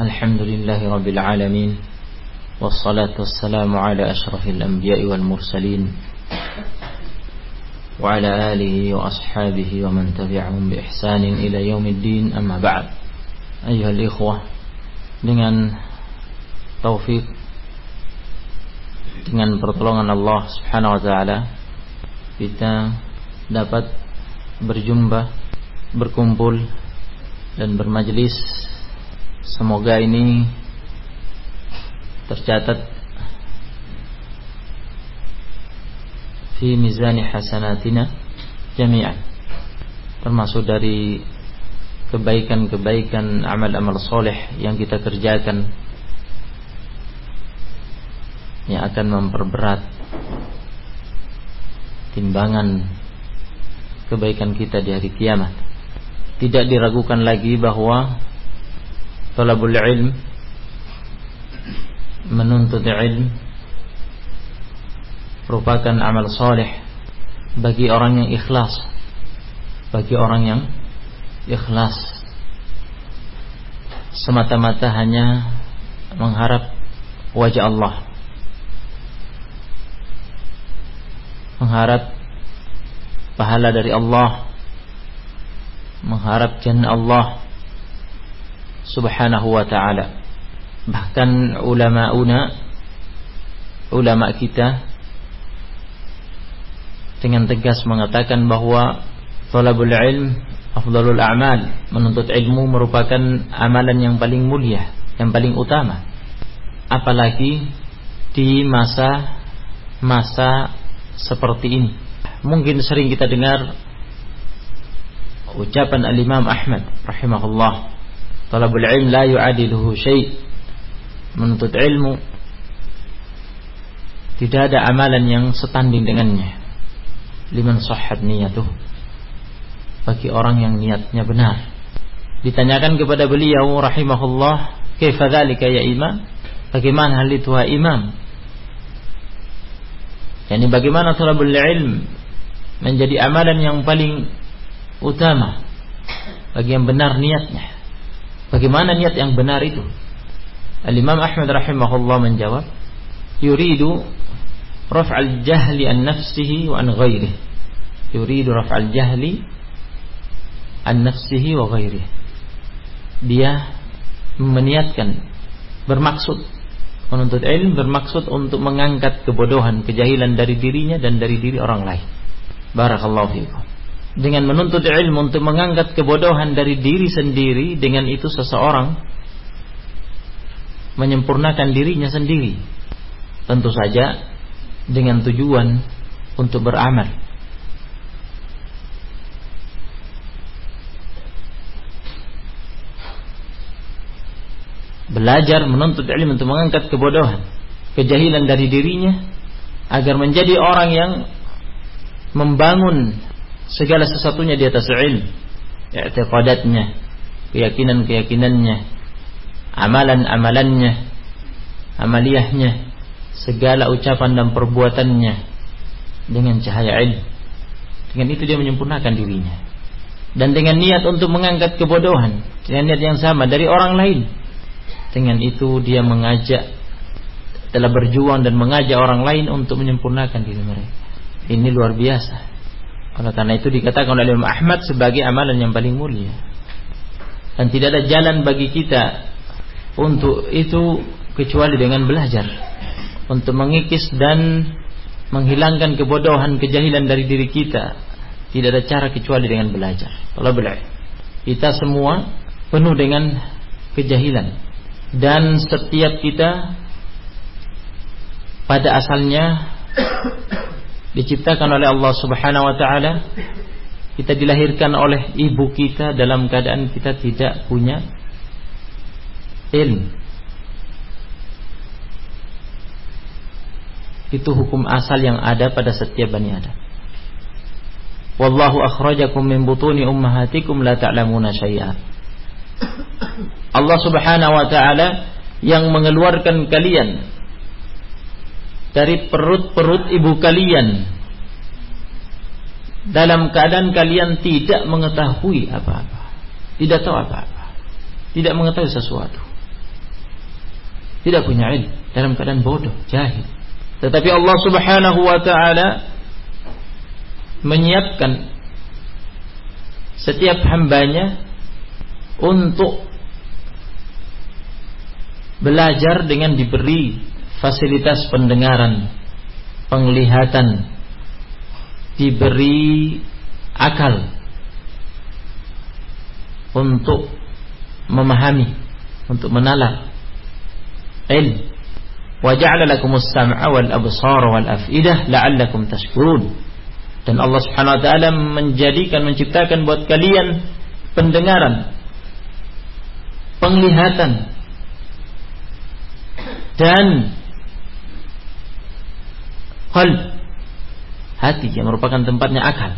الحمد لله رب العالمين والصلاة والسلام على أشرف الأنبياء والمرسلين وعلى آله وأصحابه ومن تبعهم بإحسان إلى يوم الدين أما بعد أيها الإخوة dengan taufik dengan pertolongan Allah Subhanahu wa taala kita dapat berjumpa, berkumpul dan bermajlis. Semoga ini tercatat fi mizani hasanatina jami'an termasuk dari kebaikan-kebaikan amal-amal soleh yang kita kerjakan yang akan memperberat timbangan kebaikan kita di hari kiamat. Tidak diragukan lagi bahwa talabul ilm. Menuntut ilm. Merupakan amal soleh bagi orang yang ikhlas. Bagi orang yang ikhlas. Semata-mata hanya mengharap wajah Allah. Mengharap pahala dari Allah. Mengharap jannah Allah subhanahu wa ta'ala. Bahkan ulama-una ulama kita dengan tegas mengatakan bahwa talabul ilm afdalul a'mal menuntut ilmu merupakan amalan yang paling mulia yang paling utama. Apalagi di masa masa seperti ini. Mungkin sering kita dengar ucapan al-Imam Ahmad rahimahullah talabul ilm la yu'adiluhu syai' menuntut ilmu tidak ada amalan yang setanding dengannya. Liman sahhat niyatuh. Bagi orang yang niatnya benar. Ditanyakan kepada beliau rahimahullah kaifa dzalika ya imam? Bagaimana hal itu imam? Yani bagaimana talabul ilm menjadi amalan yang paling utama bagi yang benar niatnya. Bagaimana niat yang benar itu? Al-Imam Ahmad rahimahullah menjawab, yuridu raf'al jahli an nafsihi wa an ghairihi. Yuridu raf'al jahli an nafsihi wa ghairihi. Dia meniatkan bermaksud menuntut ilmu bermaksud untuk mengangkat kebodohan, kejahilan dari dirinya dan dari diri orang lain. Barakallahu fiikum. Dengan menuntut ilmu untuk mengangkat kebodohan dari diri sendiri, dengan itu seseorang menyempurnakan dirinya sendiri. Tentu saja dengan tujuan untuk beramal. belajar menuntut ilmu untuk mengangkat kebodohan, kejahilan dari dirinya agar menjadi orang yang membangun segala sesuatunya di atas ilmu, i'tiqadatnya, keyakinan-keyakinannya, amalan-amalannya, amaliyahnya, segala ucapan dan perbuatannya dengan cahaya ilmu. Dengan itu dia menyempurnakan dirinya. Dan dengan niat untuk mengangkat kebodohan, dengan niat yang sama dari orang lain, dengan itu dia mengajak telah berjuang dan mengajak orang lain untuk menyempurnakan diri mereka. Ini luar biasa. Oleh karena itu dikatakan oleh Imam Ahmad sebagai amalan yang paling mulia. Dan tidak ada jalan bagi kita untuk itu kecuali dengan belajar. Untuk mengikis dan menghilangkan kebodohan, kejahilan dari diri kita. Tidak ada cara kecuali dengan belajar. Kalau belajar. Kita semua penuh dengan kejahilan dan setiap kita pada asalnya diciptakan oleh Allah Subhanahu wa taala kita dilahirkan oleh ibu kita dalam keadaan kita tidak punya ilmu. Itu hukum asal yang ada pada setiap bani Adam. Wallahu akhrajakum min butuni ummahatikum la ta'lamuna syai'an Allah Subhanahu wa taala yang mengeluarkan kalian dari perut-perut ibu kalian dalam keadaan kalian tidak mengetahui apa-apa, tidak tahu apa-apa, tidak mengetahui sesuatu. tidak punya ilmu, dalam keadaan bodoh, jahil. Tetapi Allah Subhanahu wa taala menyiapkan setiap hambanya untuk belajar dengan diberi fasilitas pendengaran, penglihatan, diberi akal untuk memahami, untuk menalar ilmu. Wa ja'ala lakumus sam'a wal absara wal af'idah la'allakum tashkurun. Dan Allah Subhanahu wa taala menjadikan menciptakan buat kalian pendengaran, penglihatan dan qalb. Hati yang merupakan tempatnya akal.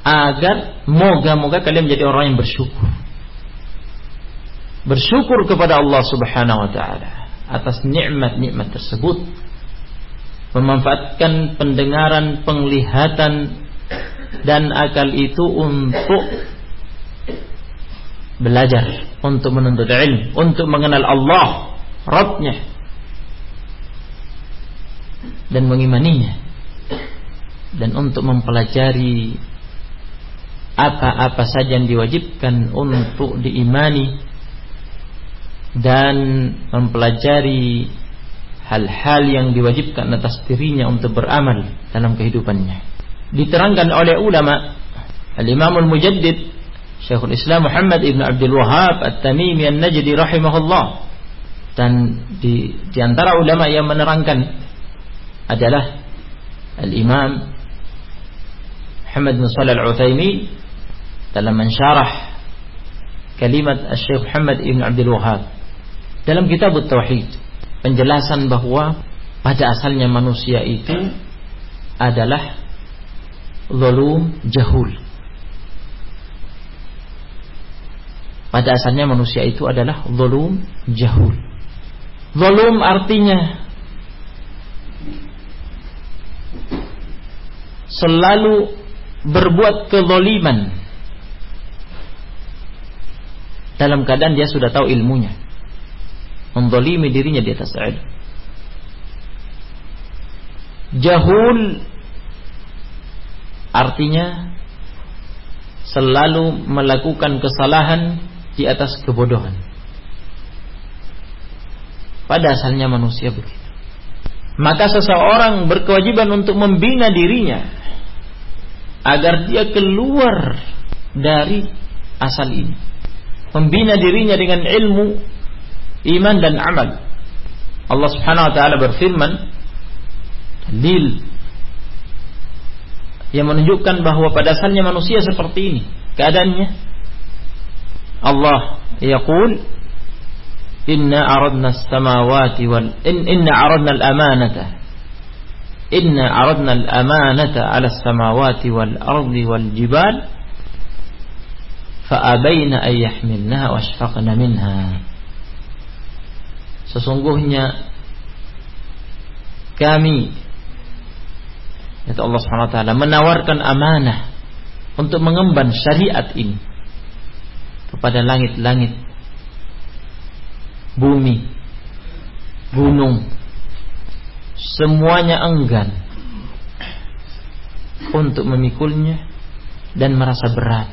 Agar moga-moga kalian menjadi orang yang bersyukur. Bersyukur kepada Allah Subhanahu wa taala atas nikmat-nikmat tersebut. Memanfaatkan pendengaran, penglihatan dan akal itu untuk belajar, untuk menuntut ilmu, untuk mengenal Allah, Rabbnya dan mengimaninya dan untuk mempelajari apa-apa saja yang diwajibkan untuk diimani dan mempelajari hal-hal yang diwajibkan atas dirinya untuk beramal dalam kehidupannya. Diterangkan oleh ulama Al-Imam Al-Mujaddid Syekhul Islam Muhammad Ibn Abdul Wahab At-Tamimi An-Najdi rahimahullah dan di, di antara ulama yang menerangkan adalah Al-Imam Muhammad bin Shalih Al-Utsaimin dalam mensyarah kalimat Syekh Muhammad Ibn Abdul Wahab dalam kitab Tauhid penjelasan bahwa pada asalnya manusia itu adalah zalum jahul. Pada asalnya manusia itu adalah zalum jahul. Zalum artinya selalu berbuat kezaliman dalam keadaan dia sudah tahu ilmunya mendolimi dirinya di atas ilmu. Jahul artinya selalu melakukan kesalahan di atas kebodohan. Pada asalnya manusia begitu. Maka seseorang berkewajiban untuk membina dirinya agar dia keluar dari asal ini. Membina dirinya dengan ilmu iman dan amal. Allah Subhanahu wa taala berfirman dalil yang menunjukkan bahwa pada asalnya manusia seperti ini keadaannya. Allah yaqul inna aradna as-samawati wal in, inna aradna al-amanata inna aradna al-amanata 'ala as-samawati wal ardi wal jibal fa abayna an yahmilnaha wa ashfaqna minha. Sesungguhnya kami yaitu Allah Subhanahu wa taala menawarkan amanah untuk mengemban syariat ini kepada langit-langit bumi gunung semuanya enggan untuk memikulnya dan merasa berat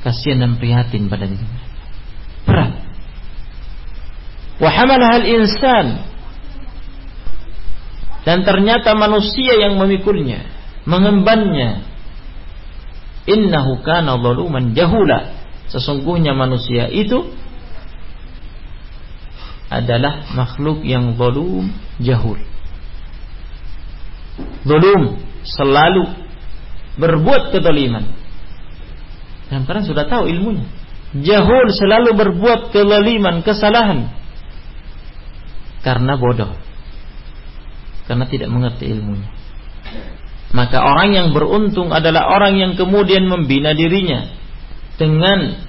kasihan dan prihatin pada diri berat Wahamalaha al-insan. Dan ternyata manusia yang memikulnya, mengembannya. Innahu kana zaluman jahula. Sesungguhnya manusia itu adalah makhluk yang zalum jahul. Zalum selalu berbuat kezaliman. Dan karena sudah tahu ilmunya. Jahul selalu berbuat kezaliman, kesalahan karena bodoh. Karena tidak mengerti ilmunya. Maka orang yang beruntung adalah orang yang kemudian membina dirinya dengan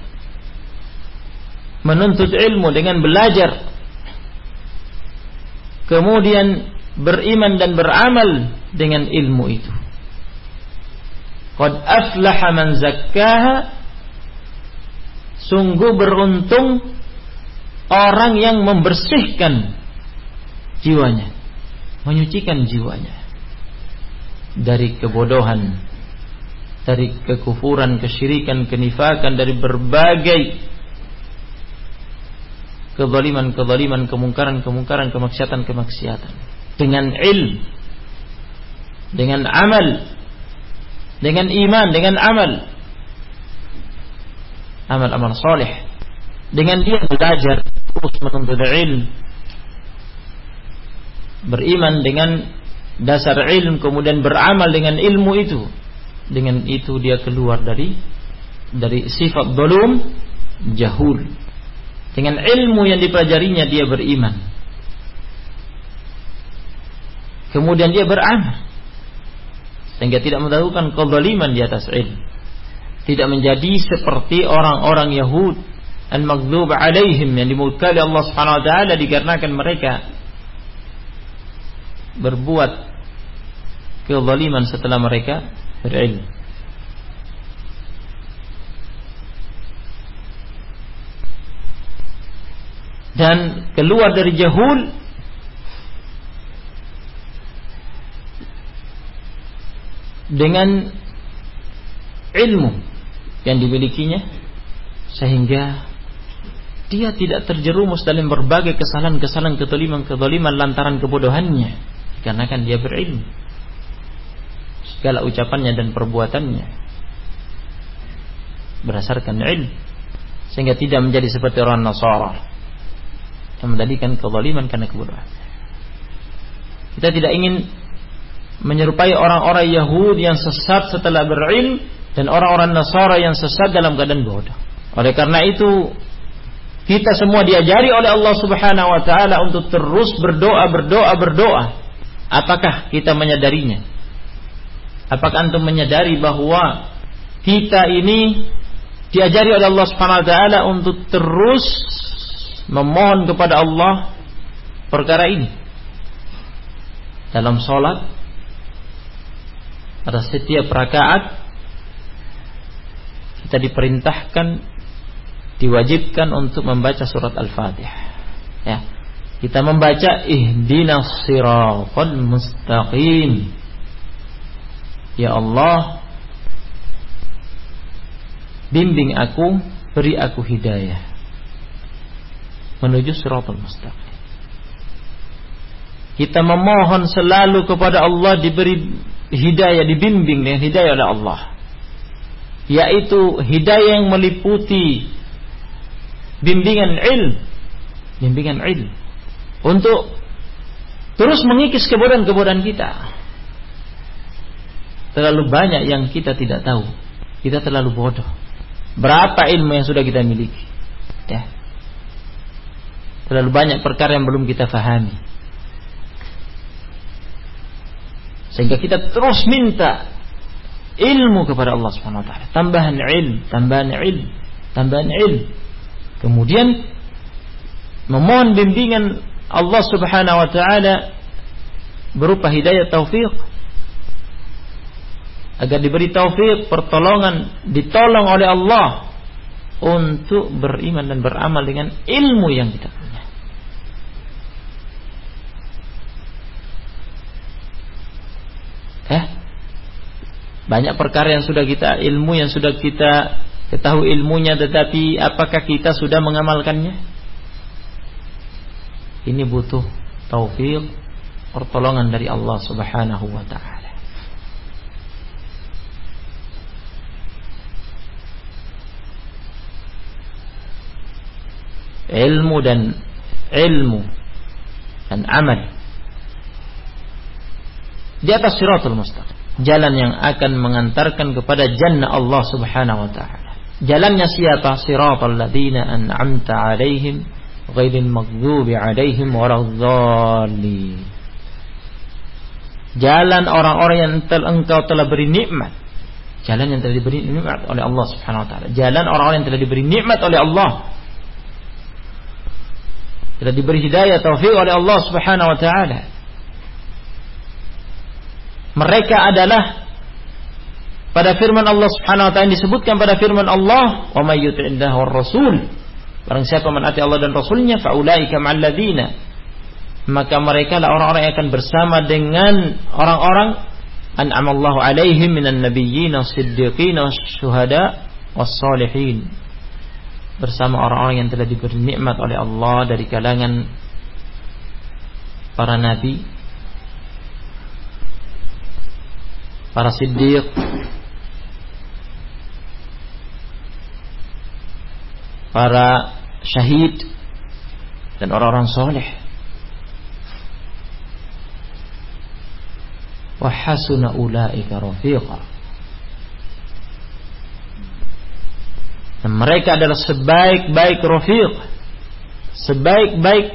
menuntut ilmu, dengan belajar. Kemudian beriman dan beramal dengan ilmu itu. Qad aflaha man zakkaha Sungguh beruntung orang yang membersihkan jiwanya, menyucikan jiwanya dari kebodohan, dari kekufuran, kesyirikan, kenifakan, dari berbagai kezaliman-kezaliman, kemungkaran-kemungkaran, kemaksiatan-kemaksiatan. Dengan ilm, dengan amal, dengan iman, dengan amal. Amal-amal soleh. Dengan dia belajar, terus menuntut ilm. Beriman dengan dasar ilm, kemudian beramal dengan ilmu itu. Dengan itu dia keluar dari dari sifat dolum jahul dengan ilmu yang dipelajarinya dia beriman. Kemudian dia beramal. Sehingga tidak melakukan kezaliman di atas ilmu. Tidak menjadi seperti orang-orang Yahud al-maghdub alaihim yang dimurkai Allah Subhanahu wa taala dikarenakan mereka berbuat kezaliman setelah mereka berilmu. dan keluar dari jahul dengan ilmu yang dimilikinya sehingga dia tidak terjerumus dalam berbagai kesalahan-kesalahan ketoliman-ketoliman lantaran kebodohannya karena kan dia berilmu segala ucapannya dan perbuatannya berdasarkan ilmu sehingga tidak menjadi seperti orang Nasara yang menjadikan kezaliman karena kebodohan. Kita tidak ingin menyerupai orang-orang Yahudi yang sesat setelah berilm dan orang-orang Nasara yang sesat dalam keadaan bodoh. Oleh karena itu kita semua diajari oleh Allah Subhanahu wa taala untuk terus berdoa, berdoa, berdoa. Apakah kita menyadarinya? Apakah antum menyadari bahwa kita ini diajari oleh Allah Subhanahu wa taala untuk terus memohon kepada Allah perkara ini dalam sholat pada setiap rakaat kita diperintahkan diwajibkan untuk membaca surat Al-Fatihah. Ya. Kita membaca ihdinas siratal mustaqim. Ya Allah bimbing aku beri aku hidayah menuju siratal mustaqim. Kita memohon selalu kepada Allah diberi hidayah, dibimbing dengan hidayah oleh Allah. Yaitu hidayah yang meliputi bimbingan ilm, bimbingan ilm untuk terus mengikis kebodohan-kebodohan kita. Terlalu banyak yang kita tidak tahu. Kita terlalu bodoh. Berapa ilmu yang sudah kita miliki? Ya. Terlalu banyak perkara yang belum kita fahami. Sehingga kita terus minta ilmu kepada Allah Subhanahu wa taala. Tambahan ilmu, tambahan ilmu, tambahan ilmu. Kemudian memohon bimbingan Allah Subhanahu wa taala berupa hidayah taufik agar diberi taufik pertolongan ditolong oleh Allah untuk beriman dan beramal dengan ilmu yang kita punya. Eh, banyak perkara yang sudah kita ilmu yang sudah kita ketahui ilmunya tetapi apakah kita sudah mengamalkannya? Ini butuh taufik pertolongan dari Allah Subhanahu wa taala. ilmu dan ilmu dan amal di atas siratul mustaqim. Jalan yang akan mengantarkan kepada jannah Allah Subhanahu wa taala. Jalannya siapa? Siratal ladzina an'amta alaihim ghairil maghdubi alaihim waradhdallin jalan orang-orang yang telah engkau telah beri nikmat. Jalan yang telah diberi nikmat oleh Allah Subhanahu wa taala. Jalan orang-orang yang telah diberi nikmat oleh Allah. Kita diberi hidayah taufik oleh Allah Subhanahu wa taala. Mereka adalah pada firman Allah Subhanahu wa taala disebutkan pada firman Allah, "Wa may yuti'illah war rasul Barang siapa menaati Allah dan Rasulnya, faulaika ma'alladzina. Maka mereka lah orang-orang yang akan bersama dengan orang-orang an'amallahu alaihim minan nabiyyin was-siddiqin was-syuhada was-salihin. Bersama orang-orang yang telah diberi nikmat oleh Allah dari kalangan para nabi, para siddiq, para syahid dan orang-orang soleh. Wahasuna ulaika rafiqa. Mereka adalah sebaik-baik rafiq, sebaik-baik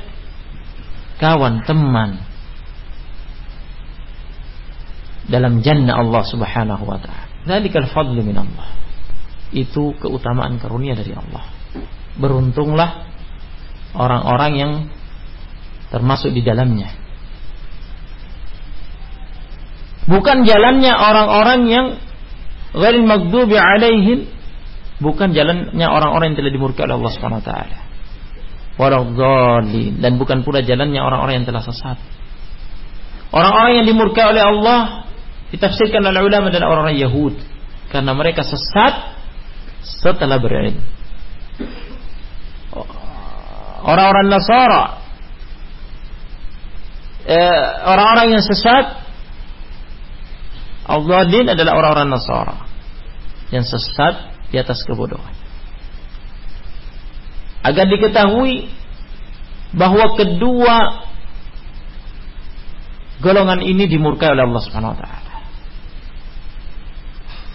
kawan, teman dalam jannah Allah Subhanahu wa taala. Itu keutamaan karunia dari Allah beruntunglah orang-orang yang termasuk di dalamnya. Bukan jalannya orang-orang yang ghairil maghdubi alaihim, bukan jalannya orang-orang yang telah dimurkai oleh Allah Subhanahu wa taala. dan bukan pula jalannya orang-orang yang telah sesat. Orang-orang yang dimurkai oleh Allah ditafsirkan oleh ulama dan orang-orang Yahud. Karena mereka sesat setelah berilmu orang-orang Nasara. Eh, orang-orang yang sesat. Allah din adalah orang-orang Nasara. Yang sesat di atas kebodohan. Agar diketahui bahwa kedua golongan ini dimurkai oleh Allah Subhanahu wa taala.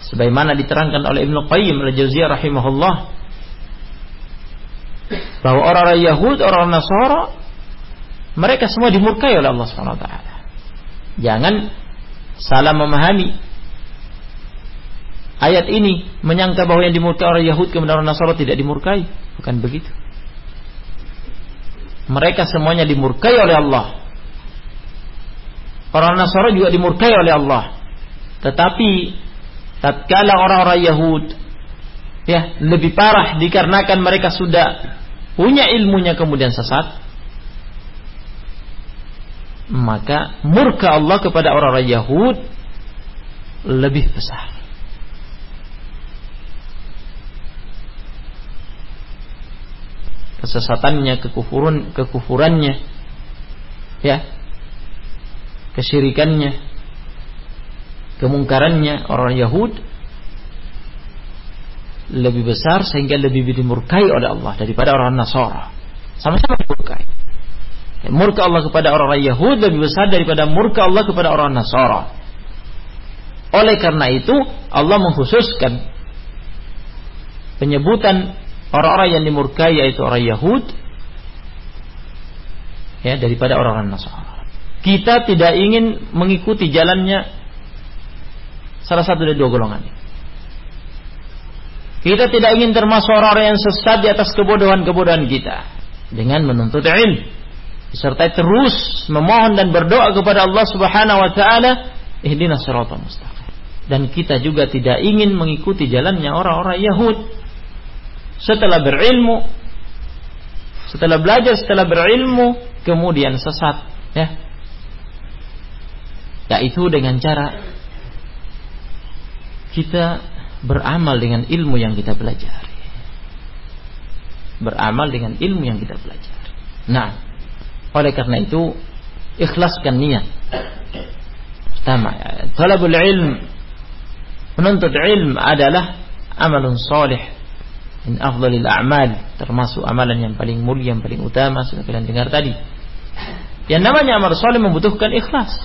Sebagaimana diterangkan oleh Ibnu Qayyim al-Jauziyah rahimahullah bahwa orang-orang Yahud, orang Nasara mereka semua dimurkai oleh Allah Subhanahu wa taala. Jangan salah memahami ayat ini menyangka bahwa yang dimurkai orang Yahud kemudian orang Nasara tidak dimurkai, bukan begitu. Mereka semuanya dimurkai oleh Allah. Orang Nasara juga dimurkai oleh Allah. Tetapi tatkala orang-orang Yahud ya lebih parah dikarenakan mereka sudah punya ilmunya kemudian sesat maka murka Allah kepada orang-orang Yahud lebih besar. Kesesatannya kekufuran kekufurannya ya kesyirikannya kemungkarannya orang Yahud lebih besar sehingga lebih dimurkai oleh Allah daripada orang Nasara. Sama-sama dimurkai. Murka Allah kepada orang-orang Yahud lebih besar daripada murka Allah kepada orang Nasara. Oleh karena itu Allah mengkhususkan penyebutan orang-orang yang dimurkai yaitu orang Yahud ya daripada orang-orang Nasara. Kita tidak ingin mengikuti jalannya salah satu dari dua golongan. Kita tidak ingin termasuk orang-orang yang sesat di atas kebodohan-kebodohan kita. Dengan menuntut ilmu. Disertai terus memohon dan berdoa kepada Allah subhanahu wa ta'ala. Ihdinas siratal mustaqim. Dan kita juga tidak ingin mengikuti jalannya orang-orang Yahud. Setelah berilmu. Setelah belajar, setelah berilmu. Kemudian sesat. Ya. Yaitu dengan cara kita beramal dengan ilmu yang kita pelajari. Beramal dengan ilmu yang kita pelajari. Nah, oleh karena itu ikhlaskan niat. Pertama, talabul ilm menuntut ilm adalah amalun salih min afdalil a'mal termasuk amalan yang paling mulia yang paling utama sudah kalian dengar tadi yang namanya amal soleh membutuhkan ikhlas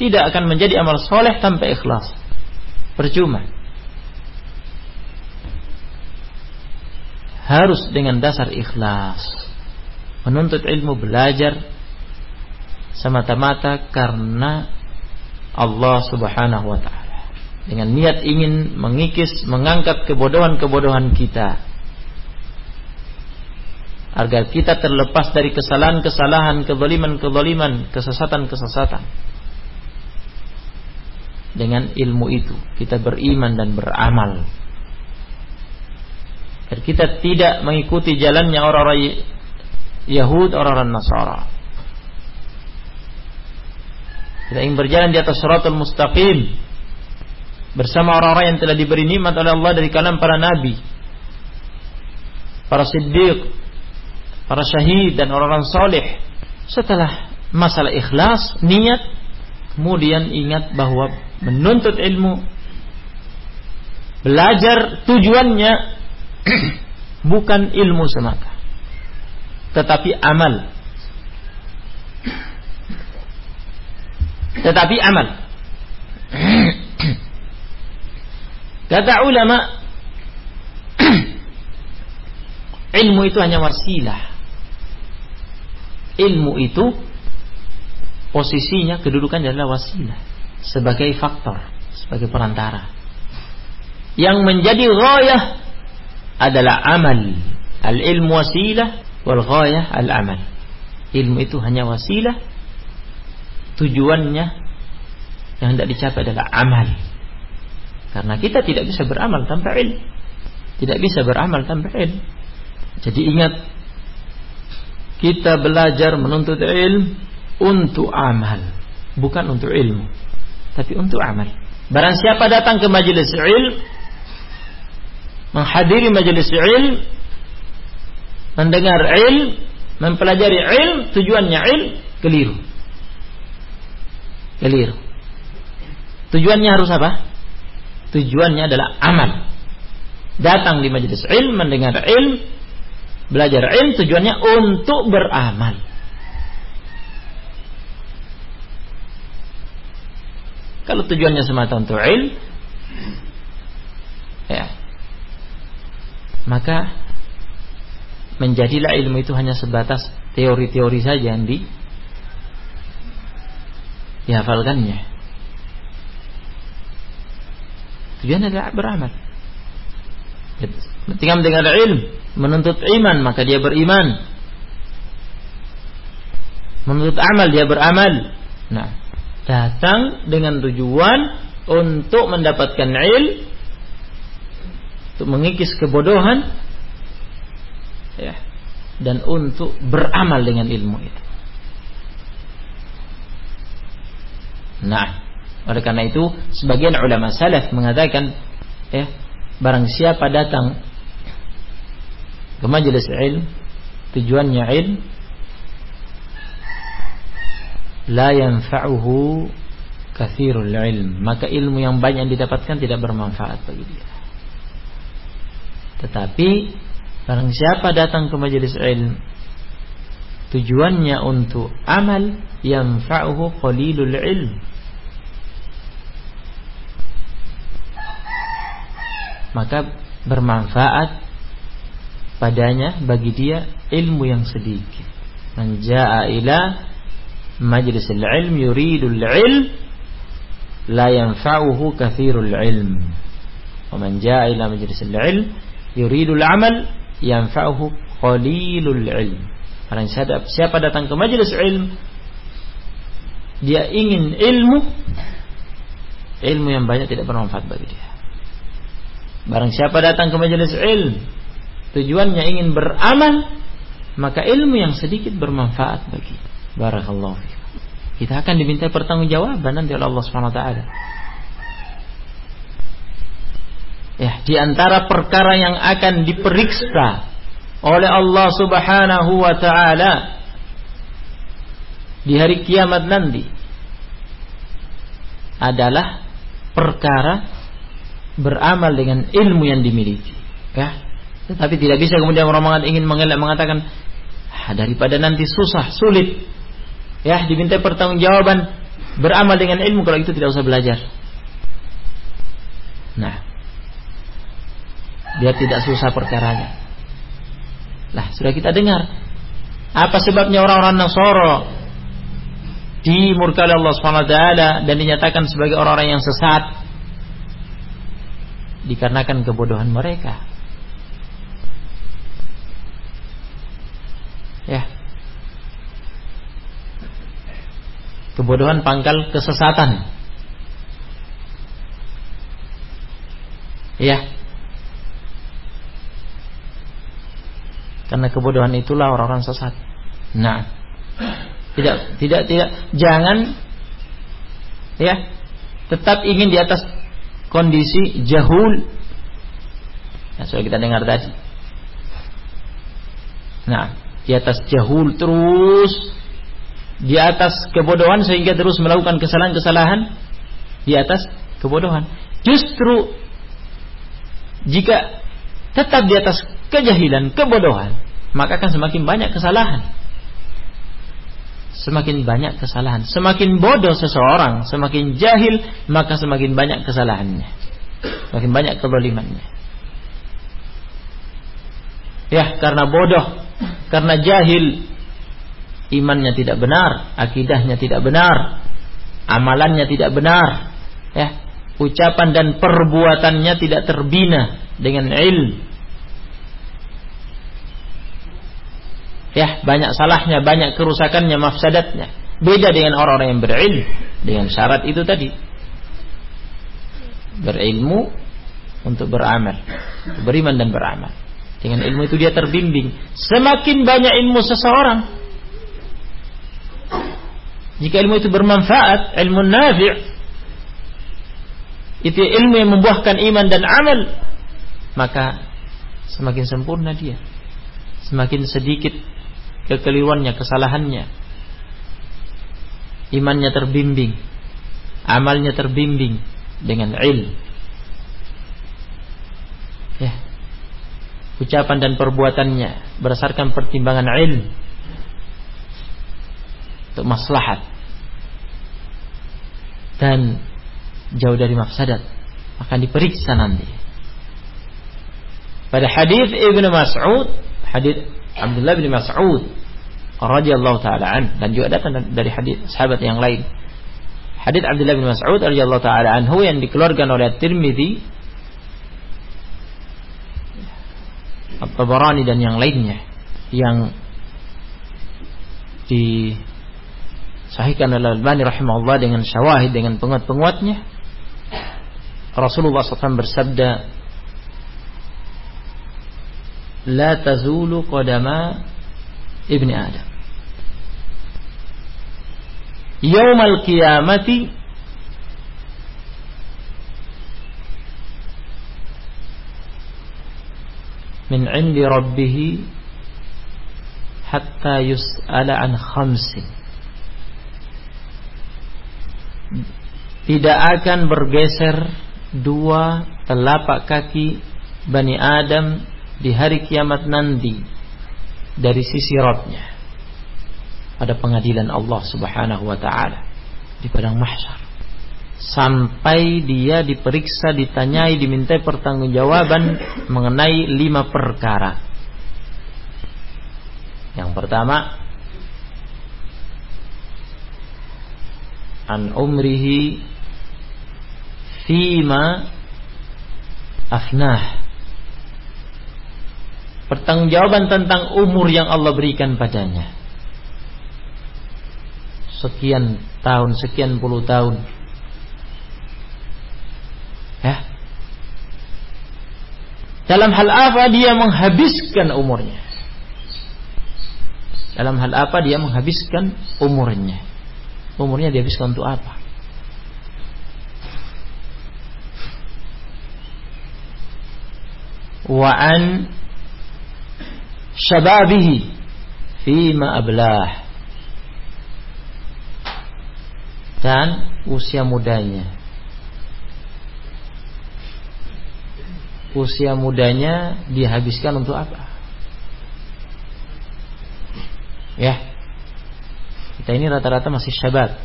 tidak akan menjadi amal soleh tanpa ikhlas percuma harus dengan dasar ikhlas. Menuntut ilmu belajar semata-mata karena Allah Subhanahu wa taala. Dengan niat ingin mengikis, mengangkat kebodohan-kebodohan kita. Agar kita terlepas dari kesalahan-kesalahan, kezaliman-kezaliman, kesesatan-kesesatan. Dengan ilmu itu kita beriman dan beramal Dan kita tidak mengikuti jalannya orang-orang Yahud, orang-orang Nasara. Kita ingin berjalan di atas suratul mustaqim bersama orang-orang yang telah diberi nikmat oleh Allah dari kalangan para nabi, para siddiq, para syahid dan orang-orang soleh. Setelah masalah ikhlas, niat, kemudian ingat bahwa menuntut ilmu, belajar tujuannya bukan ilmu semata, tetapi amal. Tetapi amal. Kata ulama, ilmu itu hanya wasilah. Ilmu itu posisinya kedudukannya adalah wasilah sebagai faktor, sebagai perantara. Yang menjadi ghayah adalah amal. Al-ilmu wasilah wal ghayah al-amal. Ilmu itu hanya wasilah. Tujuannya yang hendak dicapai adalah amal. Karena kita tidak bisa beramal tanpa ilmu. Tidak bisa beramal tanpa ilmu. Jadi ingat kita belajar menuntut ilmu untuk amal, bukan untuk ilmu, tapi untuk amal. Barang siapa datang ke majelis ilmu, menghadiri majelis ilmu, mendengar ilmu, mempelajari ilmu, tujuannya ilmu, keliru. Keliru. Tujuannya harus apa? Tujuannya adalah amal. Datang di majelis ilmu, mendengar ilmu, belajar ilmu, tujuannya untuk beramal. Kalau tujuannya semata untuk ilm, ya, maka menjadilah ilmu itu hanya sebatas teori-teori saja yang di dihafalkannya. Tujuan adalah beramal. Ketika mendengar ilmu, menuntut iman, maka dia beriman. Menuntut amal, dia beramal. Nah, datang dengan tujuan untuk mendapatkan il untuk mengikis kebodohan ya dan untuk beramal dengan ilmu itu. Nah, oleh karena itu sebagian ulama salaf mengatakan ya barang siapa datang ke majelis ilmu tujuannya ilmu la yanfa'uhu kathirul ilm. Maka ilmu yang banyak didapatkan tidak bermanfaat bagi dia. Tetapi barang siapa datang ke majelis ilmu tujuannya untuk amal yanfa'uhu qalilul ilm. Maka bermanfaat padanya bagi dia ilmu yang sedikit. Menjaa ila majlis al-ilm yuridul ilm la yanfa'uhu kathirul ilm. Wa man jaa ila majlis al-ilm yuridul amal yanfa'uhu qalilul ilm. Karena siapa datang ke majlis ilm dia ingin ilmu ilmu yang banyak tidak bermanfaat bagi dia. Barang siapa datang ke majelis ilm tujuannya ingin beramal maka ilmu yang sedikit bermanfaat bagi Barakallahu Kita akan diminta pertanggungjawaban nanti oleh Allah Subhanahu wa taala. Ya, di antara perkara yang akan diperiksa oleh Allah Subhanahu wa taala di hari kiamat nanti adalah perkara beramal dengan ilmu yang dimiliki. Ya tetapi tidak bisa kemudian orang ingin mengelak mengatakan ah, daripada nanti susah sulit ya diminta pertanggungjawaban beramal dengan ilmu kalau itu tidak usah belajar. Nah, dia tidak susah perkaranya. Lah, sudah kita dengar apa sebabnya orang-orang Nasoro dimurkai Allah taala dan dinyatakan sebagai orang-orang yang sesat dikarenakan kebodohan mereka. Ya, Kebodohan pangkal kesesatan. Ya. Karena kebodohan itulah orang-orang sesat. Nah, tidak tidak tidak jangan ya tetap ingin di atas kondisi jahul yang sudah kita dengar tadi. Nah, di atas jahul terus di atas kebodohan sehingga terus melakukan kesalahan-kesalahan di atas kebodohan. Justru jika tetap di atas kejahilan, kebodohan, maka akan semakin banyak kesalahan. Semakin banyak kesalahan, semakin bodoh seseorang, semakin jahil, maka semakin banyak kesalahannya. Semakin banyak kezalimannya. Ya, karena bodoh, karena jahil, imannya tidak benar, akidahnya tidak benar, amalannya tidak benar, ya, ucapan dan perbuatannya tidak terbina dengan ilmu Ya, banyak salahnya, banyak kerusakannya, mafsadatnya. Beda dengan orang-orang yang berilmu dengan syarat itu tadi. Berilmu untuk beramal, beriman dan beramal. Dengan ilmu itu dia terbimbing. Semakin banyak ilmu seseorang, jika ilmu itu bermanfaat, ilmu nafi' itu ilmu yang membuahkan iman dan amal, maka semakin sempurna dia. Semakin sedikit kekeliruannya, kesalahannya. Imannya terbimbing, amalnya terbimbing dengan ilmu. Ya. Ucapan dan perbuatannya berdasarkan pertimbangan ilmu untuk maslahat dan jauh dari mafsadat akan diperiksa nanti. Pada hadis Ibnu Mas'ud, hadis Abdullah bin Mas'ud radhiyallahu taala an dan juga datang dari hadis sahabat yang lain. Hadis Abdullah bin Mas'ud radhiyallahu taala anhu yang dikeluarkan oleh Tirmizi At-Tabarani dan yang lainnya yang disahihkan oleh Al-Albani rahimahullah dengan syawahid dengan penguat-penguatnya Rasulullah SAW bersabda la tazulu qadama ibni Adam. Yaumal qiyamati min indi rabbih hatta yus'ala an khamsin. Tidak akan bergeser dua telapak kaki Bani Adam di hari kiamat nanti dari sisi Rabbnya pada pengadilan Allah Subhanahu wa taala di padang mahsyar sampai dia diperiksa, ditanyai, dimintai pertanggungjawaban mengenai lima perkara. Yang pertama, an umrihi fima afnah pertanggungjawaban tentang umur yang Allah berikan padanya. Sekian tahun, sekian puluh tahun. Ya. Dalam hal apa dia menghabiskan umurnya? Dalam hal apa dia menghabiskan umurnya? Umurnya dihabiskan untuk apa? Wa an syababihi fima ablah. Dan usia mudanya. Usia mudanya dihabiskan untuk apa? Ya. Kita ini rata-rata masih syabab.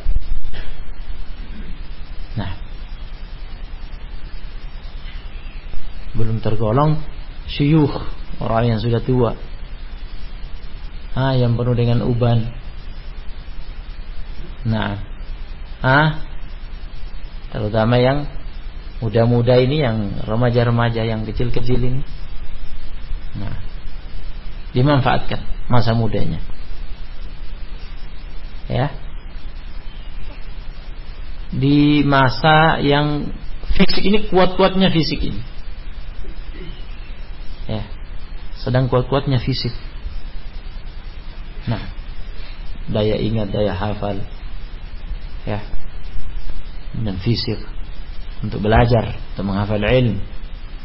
Nah. Belum tergolong syuyuh orang yang sudah tua. Ah yang penuh dengan uban. Nah. Ah terutama yang muda-muda ini yang remaja-remaja yang kecil-kecil ini. Nah. Dimanfaatkan masa mudanya. Ya. Di masa yang fisik ini kuat-kuatnya fisik ini ya sedang kuat-kuatnya fisik. Nah, daya ingat, daya hafal, ya, dan fisik untuk belajar, untuk menghafal ilmu,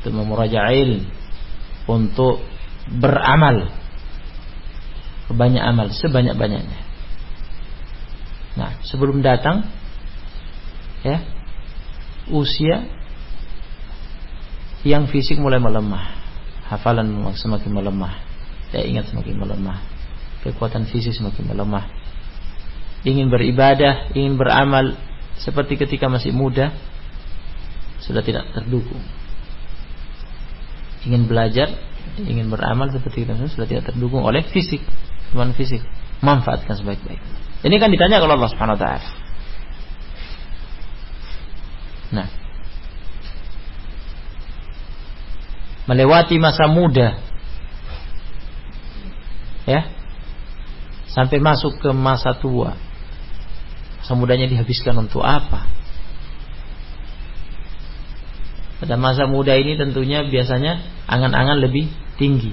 untuk memuraja ilmu, untuk beramal, banyak amal sebanyak-banyaknya. Nah, sebelum datang, ya, usia yang fisik mulai melemah, hafalan semakin melemah, daya ingat semakin melemah, kekuatan fisik semakin melemah. Ingin beribadah, ingin beramal seperti ketika masih muda sudah tidak terdukung. Ingin belajar, ingin beramal seperti itu sudah tidak terdukung oleh fisik, cuma fisik. Manfaatkan sebaik-baik. Ini kan ditanya kalau Allah Subhanahu wa taala. Nah, melewati masa muda. Ya. Sampai masuk ke masa tua. Masa mudanya dihabiskan untuk apa? Pada masa muda ini tentunya biasanya angan-angan lebih tinggi.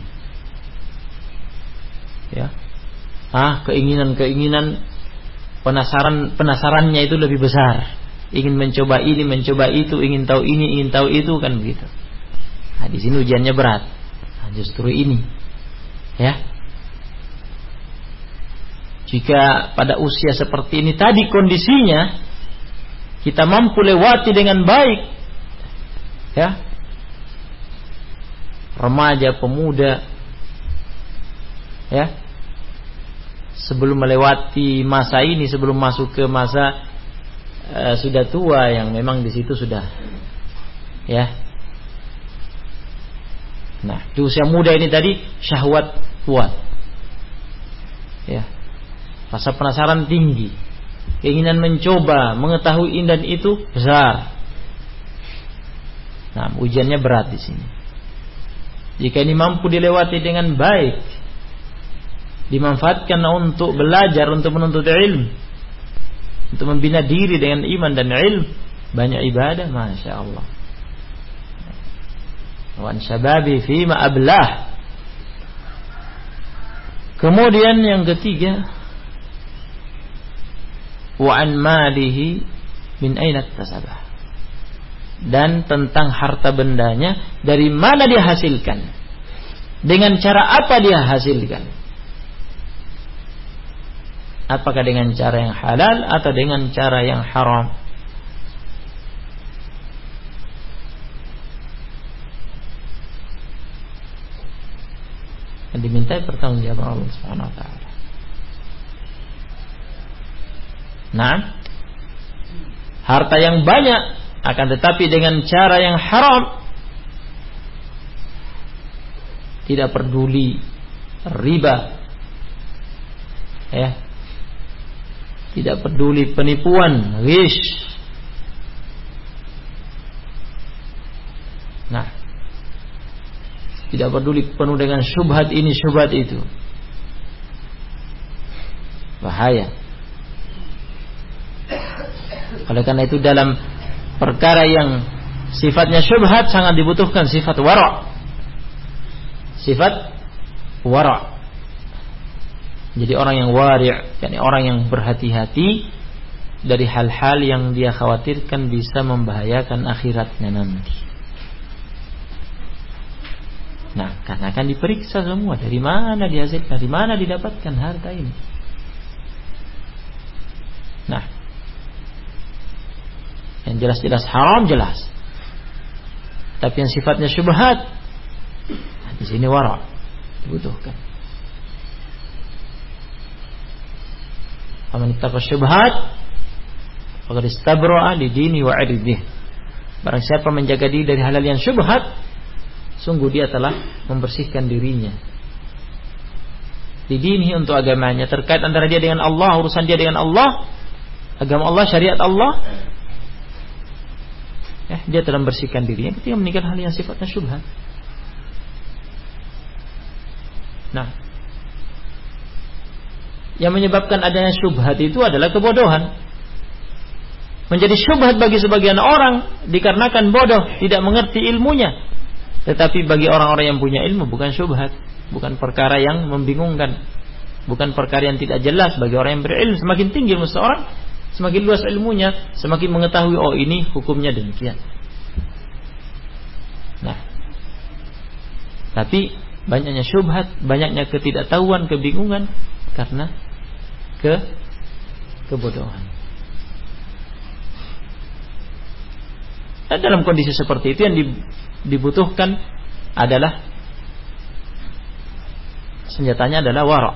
Ya. Ah keinginan-keinginan penasaran penasarannya itu lebih besar. Ingin mencoba ini mencoba itu ingin tahu ini ingin tahu itu kan begitu Nah, di sini ujiannya berat. Nah, justru ini. Ya. Jika pada usia seperti ini tadi kondisinya kita mampu lewati dengan baik. Ya. Remaja, pemuda. Ya. Sebelum melewati masa ini, sebelum masuk ke masa uh, sudah tua yang memang di situ sudah ya Nah, di usia muda ini tadi syahwat kuat. Ya. Rasa penasaran tinggi. Keinginan mencoba, mengetahui ini dan itu besar. Nah, ujiannya berat di sini. Jika ini mampu dilewati dengan baik, dimanfaatkan untuk belajar, untuk menuntut ilmu, untuk membina diri dengan iman dan ilmu, banyak ibadah, masya Allah wan syababi fima ablah. Kemudian yang ketiga wa an malihi min aina tasabah. Dan tentang harta bendanya dari mana dia hasilkan? Dengan cara apa dia hasilkan? Apakah dengan cara yang halal atau dengan cara yang haram yang dimintai pertanggungjawaban Allah Subhanahu wa taala. Nah, harta yang banyak akan tetapi dengan cara yang haram tidak peduli riba ya tidak peduli penipuan wish nah tidak peduli penuh dengan syubhat ini syubhat itu. Bahaya. Oleh karena itu dalam perkara yang sifatnya syubhat sangat dibutuhkan sifat wara. Sifat wara. Jadi orang yang wari', yakni orang yang berhati-hati dari hal-hal yang dia khawatirkan bisa membahayakan akhiratnya nanti. Nah, karena akan diperiksa semua dari mana dihasilkan, dari mana didapatkan harta ini. Nah, yang jelas-jelas haram jelas. Tapi yang sifatnya syubhat, nah, di sini wara dibutuhkan. Faman ittaqa syubhat faqad istabra'a li dini wa. Barang siapa menjaga diri dari halal yang syubhat, sungguh dia telah membersihkan dirinya. Didini untuk agamanya. Terkait antara dia dengan Allah urusan dia dengan Allah agama Allah syariat Allah. Eh, dia telah membersihkan dirinya ketika meninggal hal yang sifatnya syubhat. Nah yang menyebabkan adanya syubhat itu adalah kebodohan. Menjadi syubhat bagi sebagian orang dikarenakan bodoh tidak mengerti ilmunya tetapi bagi orang-orang yang punya ilmu bukan syubhat, bukan perkara yang membingungkan. bukan perkara yang tidak jelas bagi orang yang berilmu. Semakin tinggi ilmu seorang, semakin luas ilmunya, semakin mengetahui oh ini hukumnya demikian. Nah, tapi banyaknya syubhat, banyaknya ketidaktahuan, kebingungan karena ke kebodohan. Dan dalam kondisi seperti itu yang dibutuhkan adalah senjatanya adalah wara.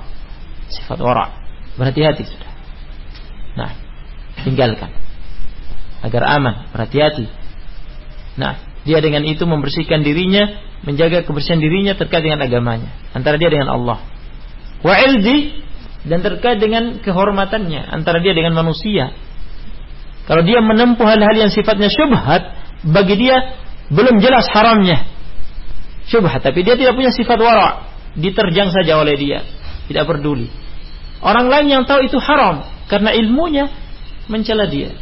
Sifat wara. Berhati-hati sudah. Nah, tinggalkan. Agar aman, berhati-hati. Nah, dia dengan itu membersihkan dirinya, menjaga kebersihan dirinya terkait dengan agamanya. Antara dia dengan Allah. Wa ildi dan terkait dengan kehormatannya antara dia dengan manusia. Kalau dia menempuh hal-hal yang sifatnya syubhat, bagi dia belum jelas haramnya. Syubhat, tapi dia tidak punya sifat wara. Diterjang saja oleh dia, tidak peduli. Orang lain yang tahu itu haram karena ilmunya mencela dia.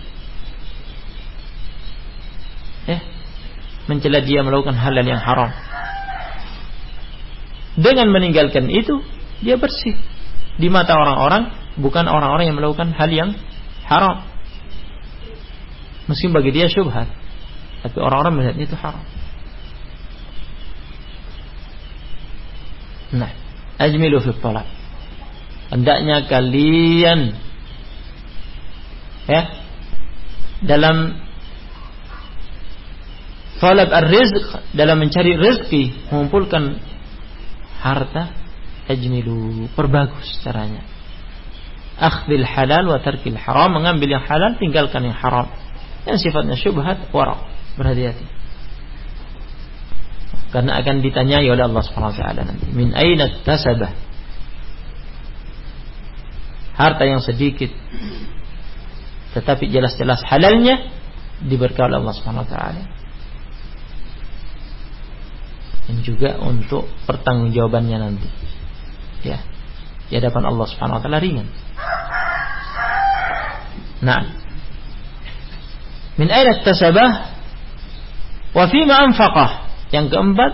Eh, mencela dia melakukan hal yang haram. Dengan meninggalkan itu, dia bersih. Di mata orang-orang, bukan orang-orang yang melakukan hal yang haram. Meskipun bagi dia syubhat. Tapi orang-orang melihatnya itu haram. Nah, ajmilu fi talab. Hendaknya kalian ya dalam talab ar-rizq dalam mencari rezeki mengumpulkan harta ajmilu perbagus caranya akhdil halal wa tarkil haram mengambil yang halal tinggalkan yang haram yang sifatnya syubhat wara Berhati-hati. Karena akan ditanyai oleh Allah Subhanahu wa taala nanti. Min aina tasabah? Harta yang sedikit tetapi jelas-jelas halalnya diberkahi oleh Allah Subhanahu wa taala. Dan juga untuk pertanggungjawabannya nanti. Ya. Di hadapan Allah Subhanahu wa taala ringan. Nah. Min aina tasabah? Wa fima anfaqah. Yang keempat,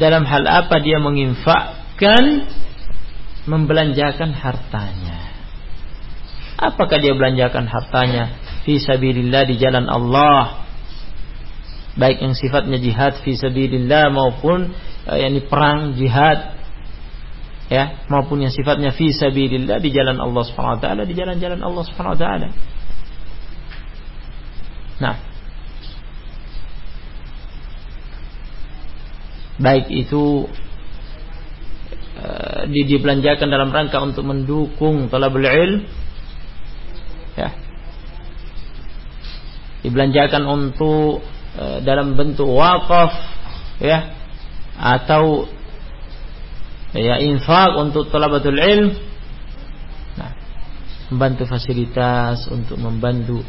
dalam hal apa dia menginfakkan membelanjakan hartanya. Apakah dia belanjakan hartanya fi sabilillah di jalan Allah? Baik yang sifatnya jihad fi sabilillah maupun uh, yakni perang jihad ya, maupun yang sifatnya fi sabilillah di jalan Allah Subhanahu wa taala, di jalan-jalan Allah Subhanahu wa taala. Nah, baik itu uh, dibelanjakan dalam rangka untuk mendukung talabul ilm ya. Dibelanjakan untuk uh, dalam bentuk wakaf ya atau ya infak untuk talabatul ilm. Nah membantu fasilitas untuk membantu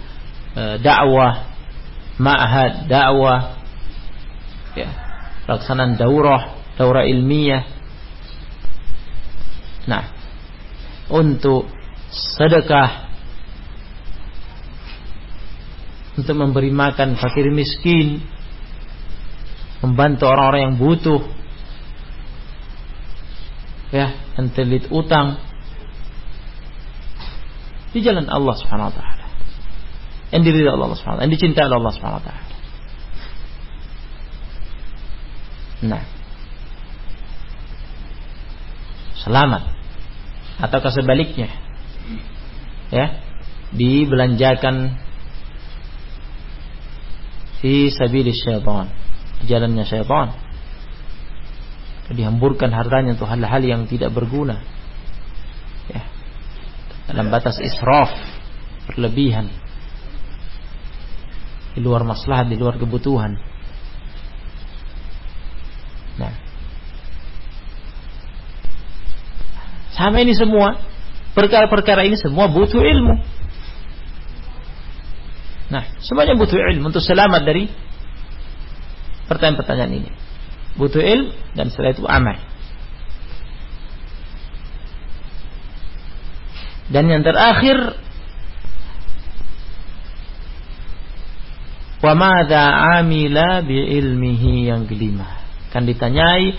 Eh, dakwah, ma'had dakwah, ya, pelaksanaan daurah, daurah ilmiah. Nah, untuk sedekah, untuk memberi makan fakir miskin, membantu orang-orang yang butuh, ya, yang terlilit utang di jalan Allah Subhanahu wa taala yang diridhai Allah Subhanahu yang dicintai Allah Subhanahu wa taala. Nah. Selamat. Ataukah sebaliknya? Ya. Dibelanjakan fi sabilis syaitan. Jalannya syaitan. Dihamburkan hartanya untuk hal-hal yang tidak berguna. Ya. Dalam batas israf, berlebihan di luar masalah, di luar kebutuhan. Nah, sama ini semua perkara-perkara ini semua butuh ilmu. Nah, semuanya butuh ilmu untuk selamat dari pertanyaan-pertanyaan ini. Butuh ilmu dan setelah itu amal. Dan yang terakhir Wa amila bi ilmihi yang kelima. Kan ditanyai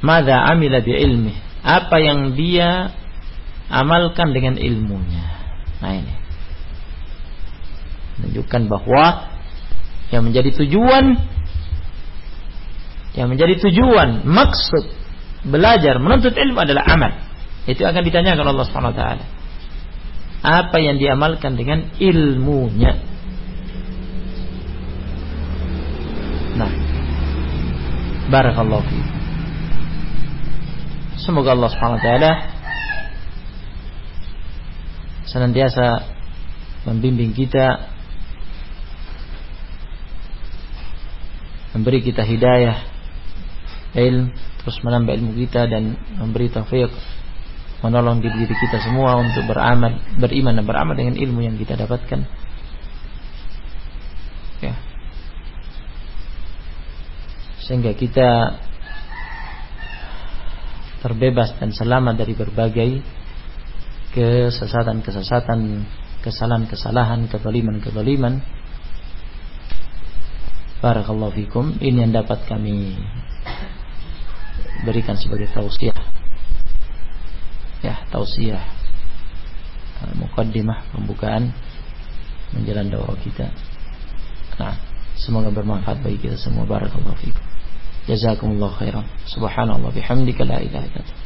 Mada amila bi ilmi. Apa yang dia amalkan dengan ilmunya. Nah ini. Menunjukkan bahwa yang menjadi tujuan yang menjadi tujuan maksud belajar menuntut ilmu adalah amal. Itu akan ditanyakan Allah taala. Apa yang diamalkan dengan ilmunya? Nah, barakallahu fiik. Semoga Allah Subhanahu wa taala senantiasa membimbing kita memberi kita hidayah ilmu terus menambah ilmu kita dan memberi taufik menolong diri, kita semua untuk beramal beriman dan beramal dengan ilmu yang kita dapatkan. Ya. Sehingga kita terbebas dan selamat dari berbagai kesesatan-kesesatan, kesalahan-kesalahan, kezaliman-kezaliman. Barakallahu fikum. Ini yang dapat kami berikan sebagai tausiah. Ya, tausiah. Mukaddimah pembukaan menjalan dakwah kita. Nah, semoga bermanfaat bagi kita semua. Barakallahu fikum. جزاكم الله خيرا. سبحان الله. بحمدك لا إله إلا أنت.